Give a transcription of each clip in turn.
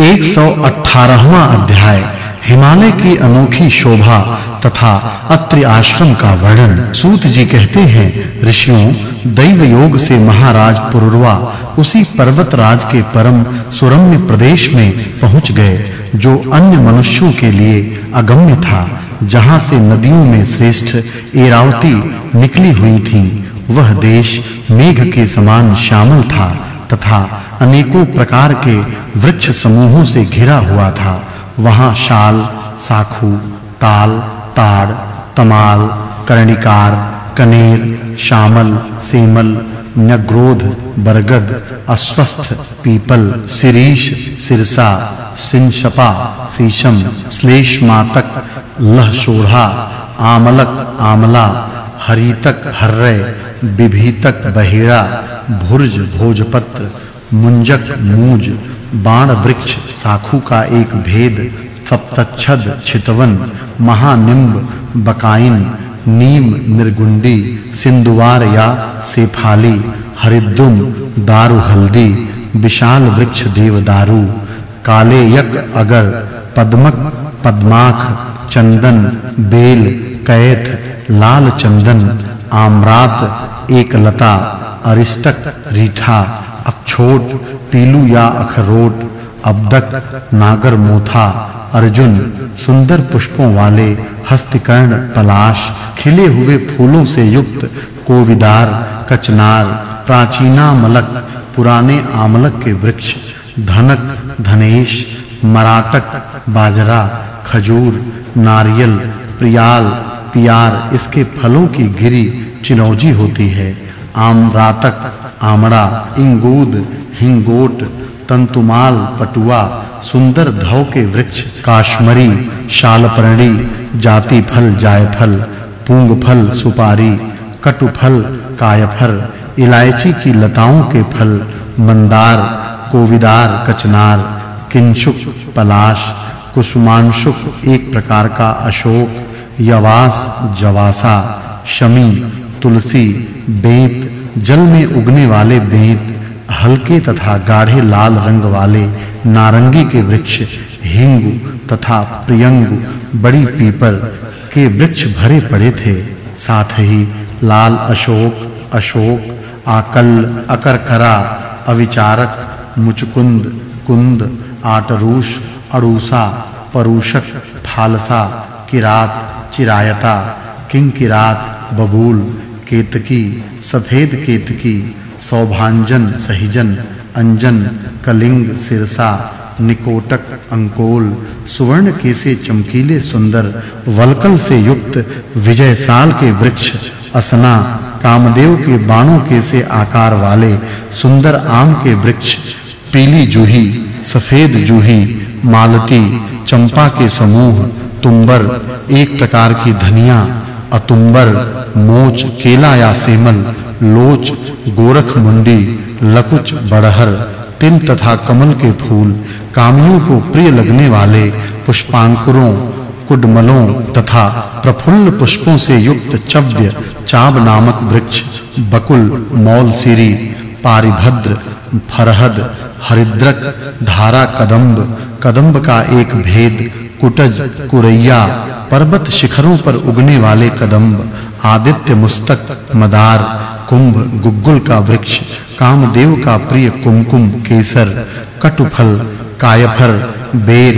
118वां अध्याय, हिमालय की अनोखी शोभा तथा अत्रि आश्रम का वर्णन। सूत जी कहते हैं, ऋषियों दैव योग से महाराज पुरुरवा उसी पर्वत राज के परम सुरम्य प्रदेश में पहुँच गए, जो अन्य मनुष्यों के लिए अगम्य था, जहाँ से नदियों में श्रेष्ठ एरावती निकली हुई थी। वह देश मेघ के समान श्यामल था। तथा अनेकों प्रकार के वृक्ष समूहों से घिरा हुआ था। वहाँ शाल, साखू, ताल, ताड़, तमाल, कर्णिकार, कनेर श्यामल सेमल, नग्रोध, बरगद, अस्वस्थ, पीपल शिरीष सिरसा, सिंशपा, सीशम, श्लेषमातक, लहशोढ़ा, आमलक, आमला, हरितक, हर्रे विभीतक बहेड़ा भुर्ज भोजपत्र, मुंजक मूज, बाण वृक्ष, साखू का एक भेद, सप्तच्छद छितवन, महानिंब, बकाइन, नीम, निर्गुंडी सिंधुवार या सेफाली हरिद्रुम दारु हल्दी, विशाल वृक्ष देवदारू काले यक अगर, पद्मक, पद्माख, चंदन, बेल, कैथ, लाल चंदन, आम्रात एक अरिष्टक, रीठा, अक्षोट पीलू या अखरोट, अबदक नागर मोथा अर्जुन, सुंदर पुष्पों वाले, हस्तकर्ण पलाश खिले हुए फूलों से युक्त, कोविदार, कचनार, प्राचीना मलक, पुराने आमलक के वृक्ष, धनक, धनेश, मराटक, बाजरा, खजूर, नारियल, प्रियाल, पियार, इसके फलों की गिरी चिनौजी होती है। आमरातक, आमड़ा, इंगूद, हिंगोट, तंतुमाल, पटुआ, सुंदर धौ के वृक्ष, काश्मरी, शालपर्णी जाति फल जायफल पूंग फल सुपारी, कटुफल कायफर इलायची की लताओं के फल, मंदार, कोविदार, कचनार, किंशुक, पलाश, कुसुमांशुक, एक प्रकार का अशोक, यवास, जवासा, शमी तुलसी, बेत, जल में उगने वाले बेत, हल्के तथा गाढ़े लाल रंग वाले नारंगी के वृक्ष, हिंगु तथा प्रियंगु, बड़ी पीपल के वृक्ष भरे पड़े थे। साथ ही लाल अशोक अशोक, आकल, अकरकरा, अविचारक, मुचकुंद, कुंद, आटरूष, अड़ूसा, परूषक फालसा किरात, चिरायता, किंकिरात, बबूल केतकी सफ़ेद केतकी सौभांजन, सहिजन, अंजन, कलिंग, सिरसा, निकोटक, अंकोल, सुवर्ण के से चमकीले सुंदर, वलकल से युक्त विजय साल के वृक्ष, असना, कामदेव के बाणों के से आकार वाले, सुंदर आम के वृक्ष, पीली जूही, सफ़ेद जूही, मालती, चंपा के समूह, तुम्बर, एक प्रकार की धनिया अतुंबर, मोच, केला या सेमल लोच, गोरख मुंडी, लकुच, बड़हर तिल तथा कमल के फूल, कामियों को प्रिय लगने वाले पुष्पांकुरों, कुडमलों तथा प्रफुल्ल पुष्पों से युक्त चव्य चाब नामक वृक्ष, बकुल मौलसिरी पारिभद्र, फरहद, हरिद्रक, धारा कदम्ब कदम्ब का एक भेद कुटज, कुरैया, पर्वत शिखरों पर उगने वाले कदम्ब, आदित्य मुस्तक, मदार, कुंभ, गुग्गुल का वृक्ष, कामदेव का प्रिय कुमकुम केसर, कटुफल, कायफर, बेर,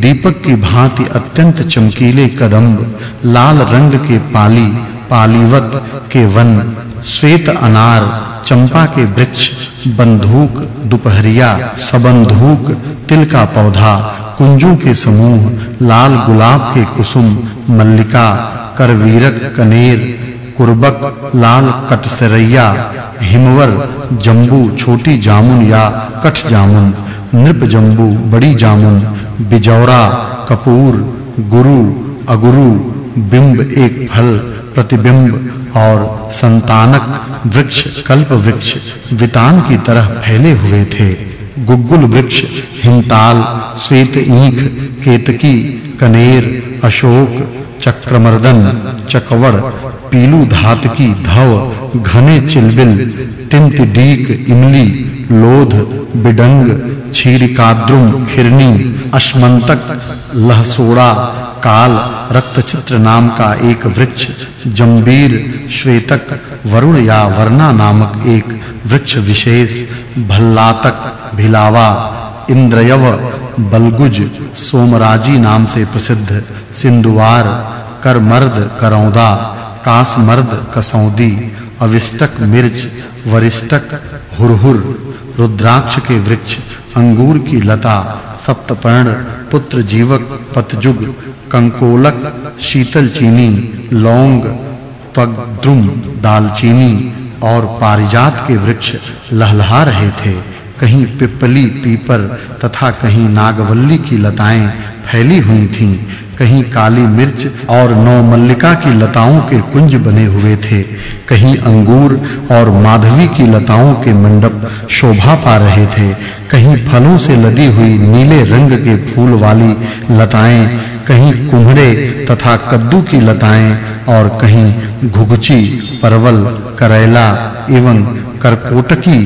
दीपक की भांति अत्यंत चमकीले कदम्ब, लाल रंग के पाली, पालीवत के वन, श्वेत अनार, चंपा के वृक्ष, बंधूक, दुपहरिया, सबंधूक, तिल का पौधा कुंजों के समूह, लाल गुलाब के कुसुम, मल्लिका, करवीरक कनेर, कुर्बक, लाल कटसरैया, हिमवर, जंबू, छोटी जामुन या कठ जामुन, नृप जंबू, बड़ी जामुन, बिजौरा, कपूर, गुरु, अगुरु, बिंब एक फल, प्रतिबिंब और संतानक, वृक्ष, कल्प वृक्ष, वितान की तरह फैले हुए थे। गुग्गुल वृक्ष हिमताल श्वेत ईख, केतकी, कनेर, अशोक, चक्रमर्दन, चकवड़, पीलू धात की धव, घने चिलबिल, तिंत डीक, इमली, लोध, बिडंग क्षीरिकाद्रुम खिरनी, अश्मंतक, लहसोड़ा, काल, रक्तचित्र नाम का एक वृक्ष, जंबीर, श्वेतक, वरुण या वर्णा नामक एक वृक्ष विशेष भल्लातक भिलावा इंद्रयव बलगुज सोमराजी नाम से प्रसिद्ध, सिंधुवार, करमर्द करौदा, कासमर्द कसौदी, अविष्टक मिर्च वरिष्टक हुरहुर, रुद्राक्ष के वृक्ष, अंगूर की लता, सप्तपर्ण, पुत्र जीवक, पतजुग, कंकोलक, शीतल चीनी, लौंग, त्वग्द्रुम, दालचीनी और पारिजात के वृक्ष लहलहा रहे थे। कहीं पिपली पीपर तथा कहीं नागवल्ली की लताएँ फैली हुई थीं। कहीं काली मिर्च और नौ मल्लिका की लताओं के कुंज बने हुए थे। कहीं अंगूर और माधवी की लताओं के मंडप शोभा पा रहे थे। कहीं फलों से लदी हुई नीले रंग के फूल वाली लताएँ, कहीं कुम्हड़े तथा कद्दू की लताएँ और कहीं घुघची परवल, करेला एवं करकोटकी,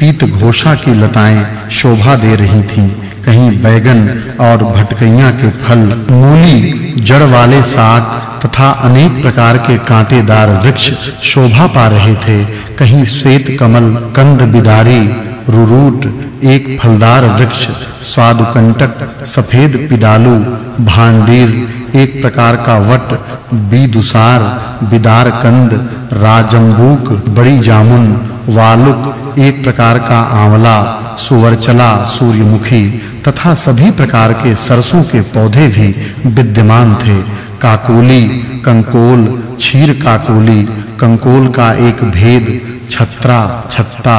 पीत घोषा की लताएँ शोभा दे रही थीं। कहीं बैगन और भटकैया के फल, मूली, जड़ वाले साग तथा अनेक प्रकार के कांटेदार वृक्ष शोभा पा रहे थे। कहीं श्वेत कमल, कंद बिदारी, रुरूट, एक फलदार वृक्ष, स्वादुकंटक, सफ़ेद पिडालू, भांडीर एक प्रकार का वट, बीदुसार बिदार कंद राजंबूक, बड़ी जामुन, वालुक, एक प्रकार का आंवला, सुवरचला, सूर्यमुखी, तथा सभी प्रकार के सरसों के पौधे भी विद्यमान थे। काकोली, कंकोल, क्षीर काकोली, कंकोल का एक भेद, छत्रा, छत्ता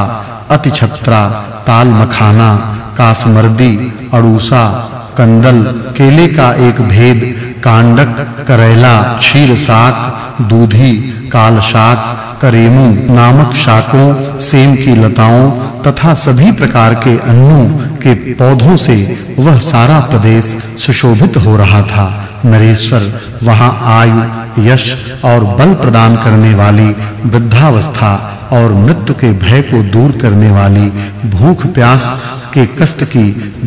अति छत्रा ताल मखाना कासमर्दी, अड़ूसा, कंदल, केले का एक भेद कांडक, करेला, क्षीर शाक दूधी, काल शाक, करेमू नामक शाकों, सेम की लताओं तथा सभी प्रकार के अन्नों के पौधों से वह सारा प्रदेश सुशोभित हो रहा था। नरेश्वर, वहाँ आयु, यश और बल प्रदान करने वाली वृद्धावस्था और मृत्यु के भय को दूर करने वाली भूख प्यास के कष्ट की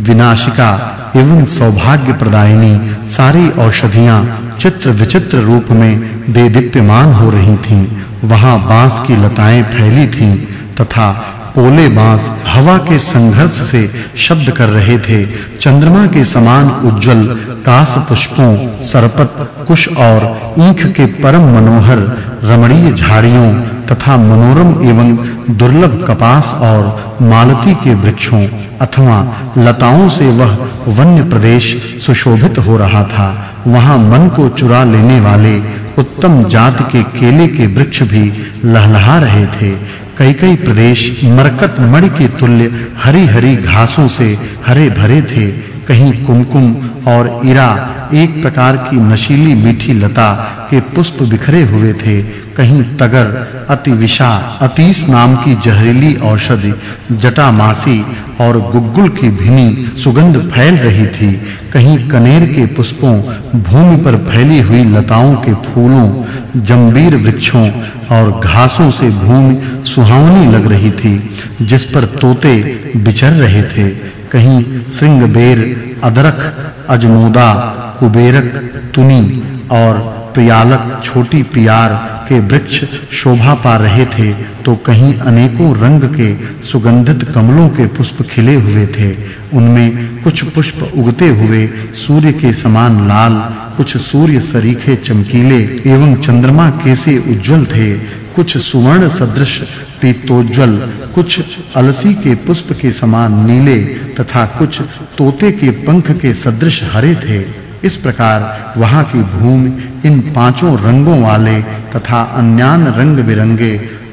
विनाशिका एवं सौभाग्य प्रदायिनी सारी औषधियाँ चित्र विचित्र रूप में दे दीप्यमान हो रही थीं। वहाँ बाँस की लताएँ फैली थीं तथा पोले बाँस हवा के संघर्ष से शब्द कर रहे थे। चंद्रमा के समान उज्जवल कास पुष्पों सरपत, कुश और ईख के परम मनोहर रमणीय झाड़ियों तथा मनोरम एवं दुर्लभ कपास और मालती के वृक्षों अथवा लताओं से वह वन्य प्रदेश सुशोभित हो रहा था। वहाँ मन को चुरा लेने वाले उत्तम जाति के केले के वृक्ष भी लहलहा रहे थे। कई कई प्रदेश मरकत मणि के तुल्य हरी-हरी घासों से हरे भरे थे। कहीं कुमकुम और इरा एक प्रकार की नशीली मीठी लता के पुष्प बिखरे हुए थे। कहीं तगर, अति विषा अतीस नाम की जहरीली औषधि, जटामासी और गुग्गुल की भिनी सुगंध फैल रही थी। कहीं कनेर के पुष्पों, भूमि पर फैली हुई लताओं के फूलों, जंबीर वृक्षों और घासों से भूमि सुहावनी लग रही थी, जिस पर तोते विचर रहे थे। कहीं श्रृंगबेर अदरक अजमोदा कुबेरक, तुनी और प्रियालक छोटी पियार के वृक्ष शोभा पा रहे थे तो कहीं अनेकों रंग के सुगंधित कमलों के पुष्प खिले हुए थे। उनमें कुछ पुष्प उगते हुए सूर्य के समान लाल, कुछ सूर्य सरीखे चमकीले एवं चंद्रमा कैसे उज्जवल थे, कुछ सुवर्ण सदृश पीतोज्वल कुछ अलसी के पुष्प के समान नीले तथा कुछ तोते के पंख के सदृश हरे थे। इस प्रकार वहाँ की भूमि इन पाँचों रंगों वाले तथा अन्यान रंग बिरंगे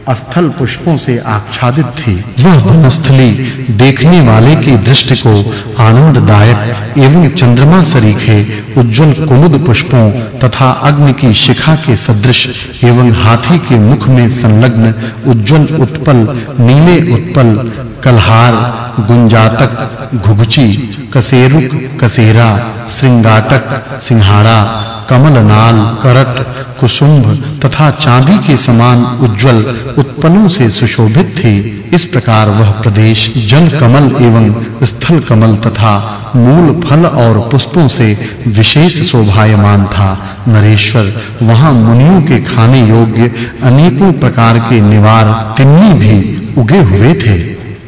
स्थल पुष्पों से आच्छादित थी। वह वनस्थली देखने वाले की दृष्टि को आनंददायक एवं चंद्रमा सरीखे उज्जवल कुमुद पुष्पों तथा अग्नि की शिखा के सदृश एवं हाथी के मुख में संलग्न उज्जवल उत्पल, नीले उत्पल, कलहार, गुंजातक, घुघची, कसेरुक, कसेरा, श्रृंगाटक, सिंहाड़ा कमलनाल करट कुसुंभ तथा चांदी के समान उज्जवल उत्पलों से सुशोभित थे। इस प्रकार वह प्रदेश जल कमल एवं स्थल कमल तथा मूल फल और पुष्पों से विशेष शोभायमान था। नरेश्वर, वहाँ मुनियों के खाने योग्य अनेकों प्रकार के निवार तिन्नी भी उगे हुए थे।